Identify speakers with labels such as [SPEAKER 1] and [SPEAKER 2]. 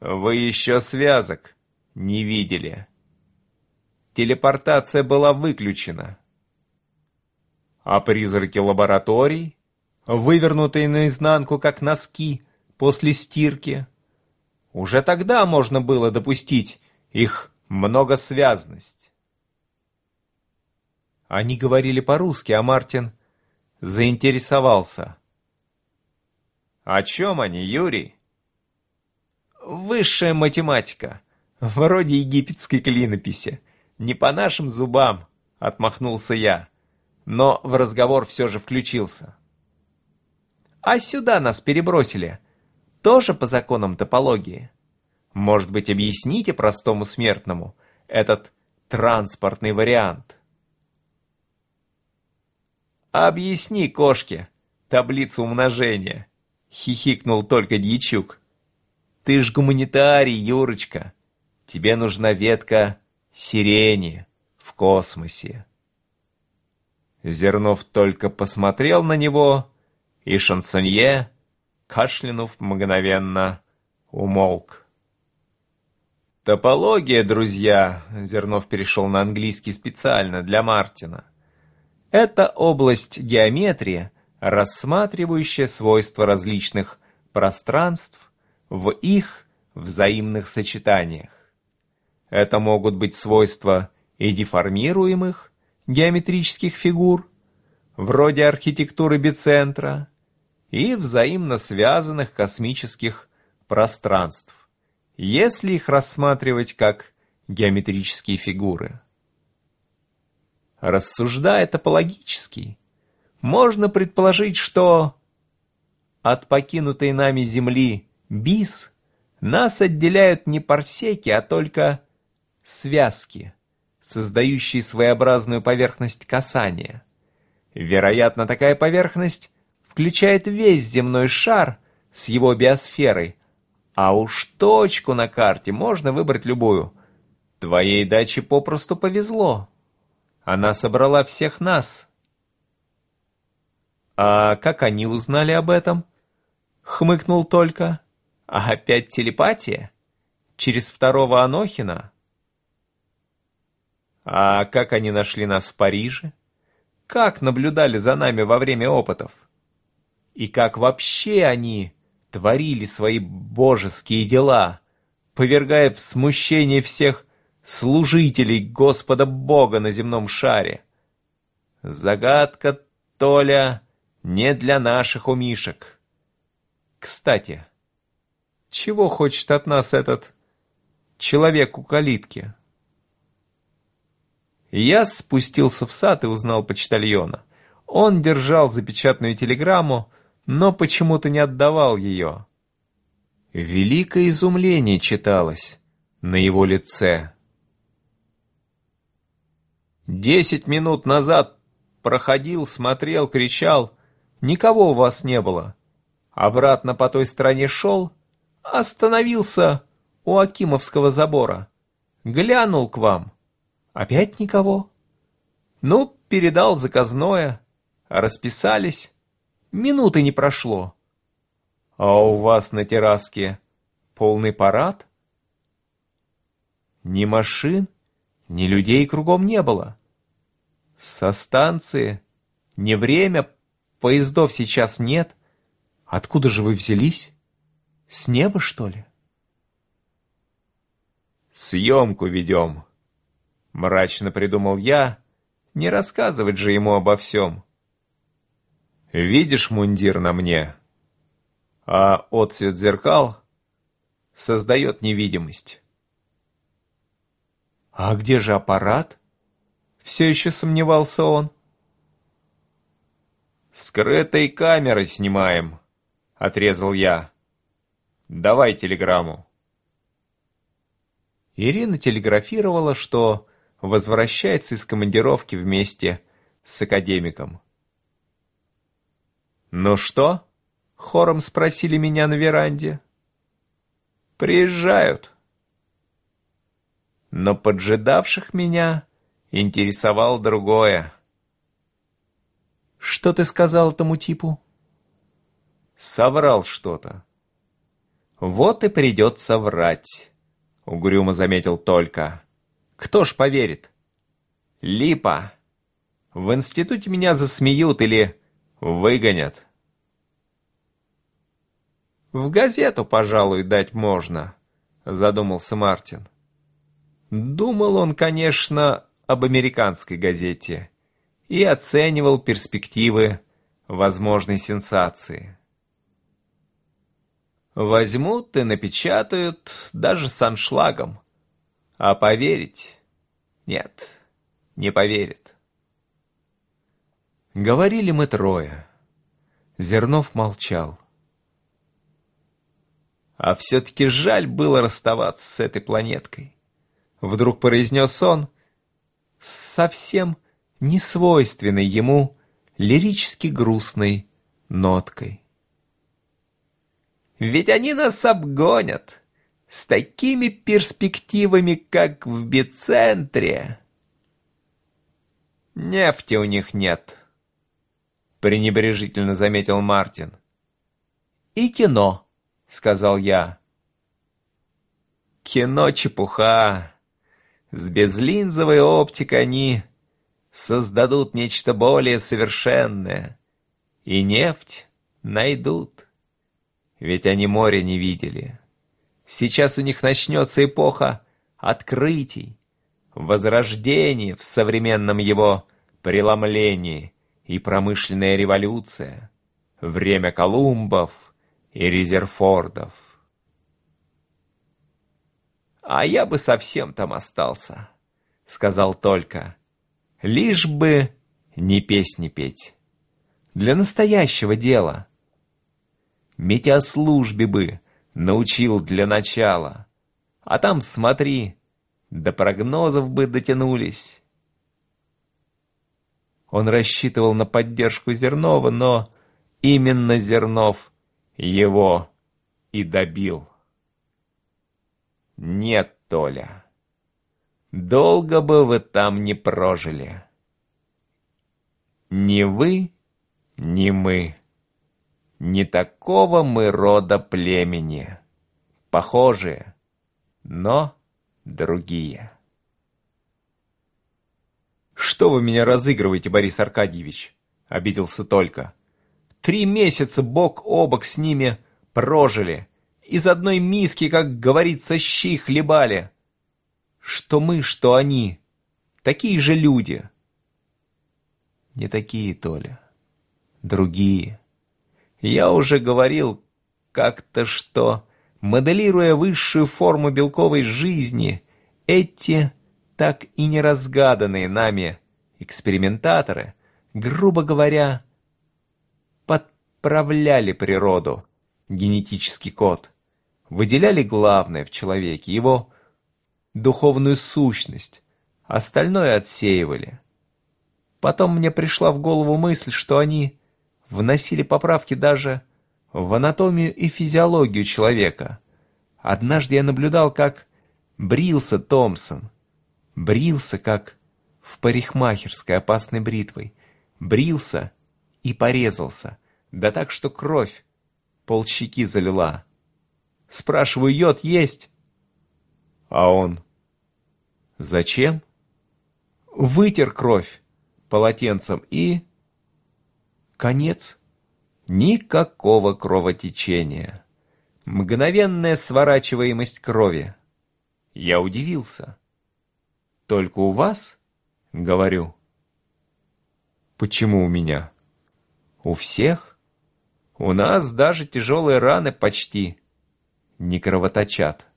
[SPEAKER 1] Вы еще связок не видели. Телепортация была выключена. А призраки лабораторий, вывернутые наизнанку, как носки, после стирки, уже тогда можно было допустить их многосвязность. Они говорили по-русски, а Мартин заинтересовался. «О чем они, Юрий?» «Высшая математика, вроде египетской клинописи. Не по нашим зубам», — отмахнулся я, но в разговор все же включился. «А сюда нас перебросили. Тоже по законам топологии. Может быть, объясните простому смертному этот транспортный вариант?» «Объясни, кошке, таблицу умножения», — хихикнул только Дьячук. «Ты ж гуманитарий, Юрочка. Тебе нужна ветка сирени в космосе». Зернов только посмотрел на него, и шансонье, кашлянув мгновенно, умолк. «Топология, друзья», — Зернов перешел на английский специально для Мартина — это область геометрии, рассматривающая свойства различных пространств в их взаимных сочетаниях. Это могут быть свойства и деформируемых геометрических фигур, вроде архитектуры бицентра, и взаимно связанных космических пространств, если их рассматривать как геометрические фигуры. Рассуждая топологически, можно предположить, что от покинутой нами Земли БИС нас отделяют не парсеки, а только связки, создающие своеобразную поверхность касания. Вероятно, такая поверхность включает весь земной шар с его биосферой, а уж точку на карте можно выбрать любую. Твоей даче попросту повезло. Она собрала всех нас. А как они узнали об этом? Хмыкнул только. А опять телепатия? Через второго Анохина? А как они нашли нас в Париже? Как наблюдали за нами во время опытов? И как вообще они творили свои божеские дела, повергая в смущение всех служителей Господа Бога на земном шаре. Загадка, Толя, не для наших умишек. Кстати, чего хочет от нас этот человек у калитки? Я спустился в сад и узнал почтальона. Он держал запечатанную телеграмму, но почему-то не отдавал ее. Великое изумление читалось на его лице. Десять минут назад проходил, смотрел, кричал. Никого у вас не было. Обратно по той стороне шел, остановился у Акимовского забора. Глянул к вам. Опять никого. Ну, передал заказное. Расписались. Минуты не прошло. А у вас на терраске полный парад? Ни машин, ни людей кругом не было. Со станции? Не время? Поездов сейчас нет? Откуда же вы взялись? С неба, что ли? Съемку ведем. Мрачно придумал я. Не рассказывать же ему обо всем. Видишь мундир на мне? А отцвет зеркал создает невидимость. А где же аппарат? Все еще сомневался он. «Скрытой камерой снимаем», — отрезал я. «Давай телеграмму». Ирина телеграфировала, что возвращается из командировки вместе с академиком. «Ну что?» — хором спросили меня на веранде. «Приезжают». Но поджидавших меня интересовало другое. «Что ты сказал этому типу?» «Соврал что-то. Вот и придется врать, угрюмо заметил только. Кто ж поверит? Липа. В институте меня засмеют или выгонят. В газету, пожалуй, дать можно, задумался Мартин. Думал он, конечно, об американской газете и оценивал перспективы возможной сенсации. Возьмут и напечатают даже с аншлагом. А поверить? Нет, не поверит. Говорили мы трое. Зернов молчал. А все-таки жаль было расставаться с этой планеткой. Вдруг произнес он, совсем несвойственной ему лирически грустной ноткой. Ведь они нас обгонят с такими перспективами, как в бицентре. Нефти у них нет, пренебрежительно заметил Мартин. И кино, сказал я. Кино чепуха. С безлинзовой оптикой они создадут нечто более совершенное. И нефть найдут. Ведь они моря не видели. Сейчас у них начнется эпоха открытий, возрождения в современном его преломлении и промышленная революция, время Колумбов и Резерфордов. «А я бы совсем там остался», — сказал только. «Лишь бы не песни петь. Для настоящего дела. Метеослужбе бы научил для начала. А там, смотри, до прогнозов бы дотянулись». Он рассчитывал на поддержку Зернова, но именно Зернов его и добил. Нет, Толя, долго бы вы там не прожили. Ни вы, ни мы. Не такого мы рода племени. Похожие, но другие. «Что вы меня разыгрываете, Борис Аркадьевич?» — обиделся только. «Три месяца бок о бок с ними прожили, из одной миски, как говорится, щи хлебали. Что мы, что они. Такие же люди. Не такие, Толя. Другие. Я уже говорил как-то, что, моделируя высшую форму белковой жизни, эти так и не разгаданные нами экспериментаторы, грубо говоря, подправляли природу, генетический код – выделяли главное в человеке, его духовную сущность, остальное отсеивали. Потом мне пришла в голову мысль, что они вносили поправки даже в анатомию и физиологию человека. Однажды я наблюдал, как брился Томпсон. Брился, как в парикмахерской опасной бритвой. Брился и порезался, да так, что кровь полщеки залила. Спрашиваю, йод есть? А он, зачем? Вытер кровь полотенцем и... Конец. Никакого кровотечения. Мгновенная сворачиваемость крови. Я удивился. Только у вас? Говорю. Почему у меня? У всех? У нас даже тяжелые раны почти не кровоточат.